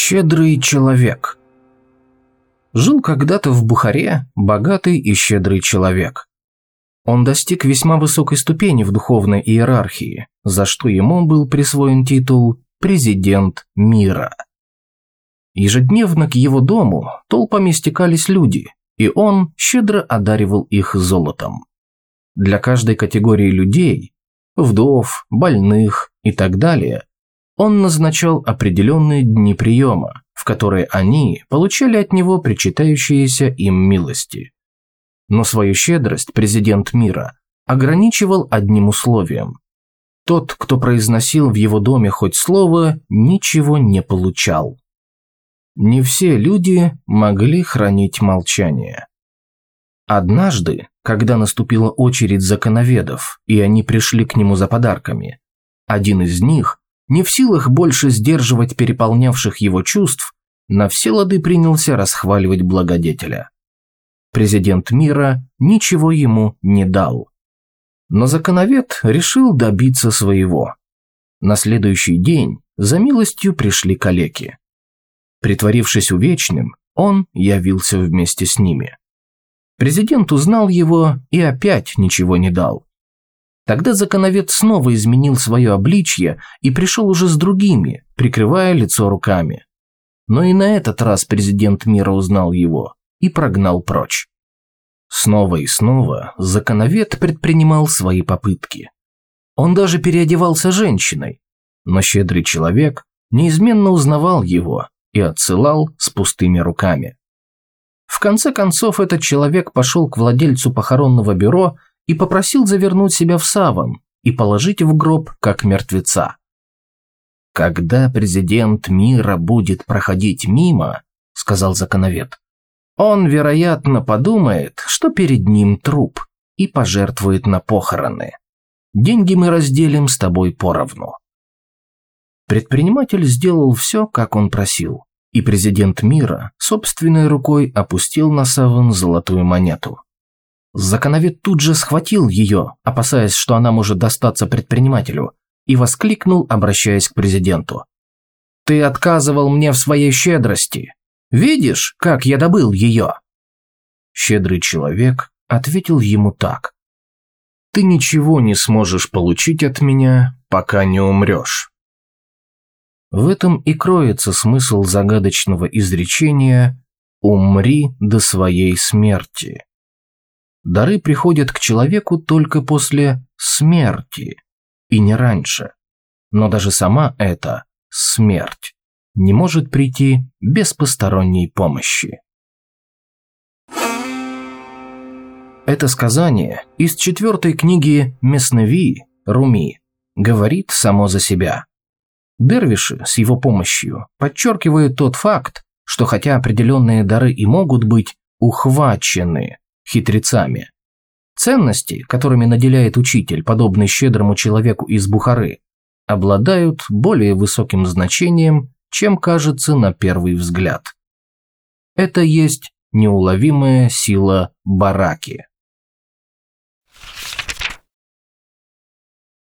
Щедрый человек. Жил когда-то в Бухаре богатый и щедрый человек. Он достиг весьма высокой ступени в духовной иерархии, за что ему был присвоен титул «Президент мира». Ежедневно к его дому толпами стекались люди, и он щедро одаривал их золотом. Для каждой категории людей – вдов, больных и так далее он назначал определенные дни приема, в которые они получали от него причитающиеся им милости. Но свою щедрость президент мира ограничивал одним условием. Тот, кто произносил в его доме хоть слово, ничего не получал. Не все люди могли хранить молчание. Однажды, когда наступила очередь законоведов, и они пришли к нему за подарками, один из них не в силах больше сдерживать переполнявших его чувств, на все лады принялся расхваливать благодетеля. Президент мира ничего ему не дал. Но законовед решил добиться своего. На следующий день за милостью пришли калеки. Притворившись увечным, он явился вместе с ними. Президент узнал его и опять ничего не дал. Тогда законовед снова изменил свое обличье и пришел уже с другими, прикрывая лицо руками. Но и на этот раз президент мира узнал его и прогнал прочь. Снова и снова законовед предпринимал свои попытки. Он даже переодевался женщиной, но щедрый человек неизменно узнавал его и отсылал с пустыми руками. В конце концов этот человек пошел к владельцу похоронного бюро и попросил завернуть себя в саван и положить в гроб как мертвеца. «Когда президент мира будет проходить мимо», – сказал законовед, – «он, вероятно, подумает, что перед ним труп и пожертвует на похороны. Деньги мы разделим с тобой поровну». Предприниматель сделал все, как он просил, и президент мира собственной рукой опустил на саван золотую монету. Законовед тут же схватил ее, опасаясь, что она может достаться предпринимателю, и воскликнул, обращаясь к президенту. «Ты отказывал мне в своей щедрости. Видишь, как я добыл ее?» Щедрый человек ответил ему так. «Ты ничего не сможешь получить от меня, пока не умрешь». В этом и кроется смысл загадочного изречения «умри до своей смерти». Дары приходят к человеку только после смерти, и не раньше. Но даже сама эта смерть не может прийти без посторонней помощи. Это сказание из четвертой книги Месневи Руми говорит само за себя. Дервиши с его помощью подчеркивают тот факт, что хотя определенные дары и могут быть ухвачены хитрецами. Ценности, которыми наделяет учитель, подобный щедрому человеку из Бухары, обладают более высоким значением, чем кажется на первый взгляд. Это есть неуловимая сила бараки.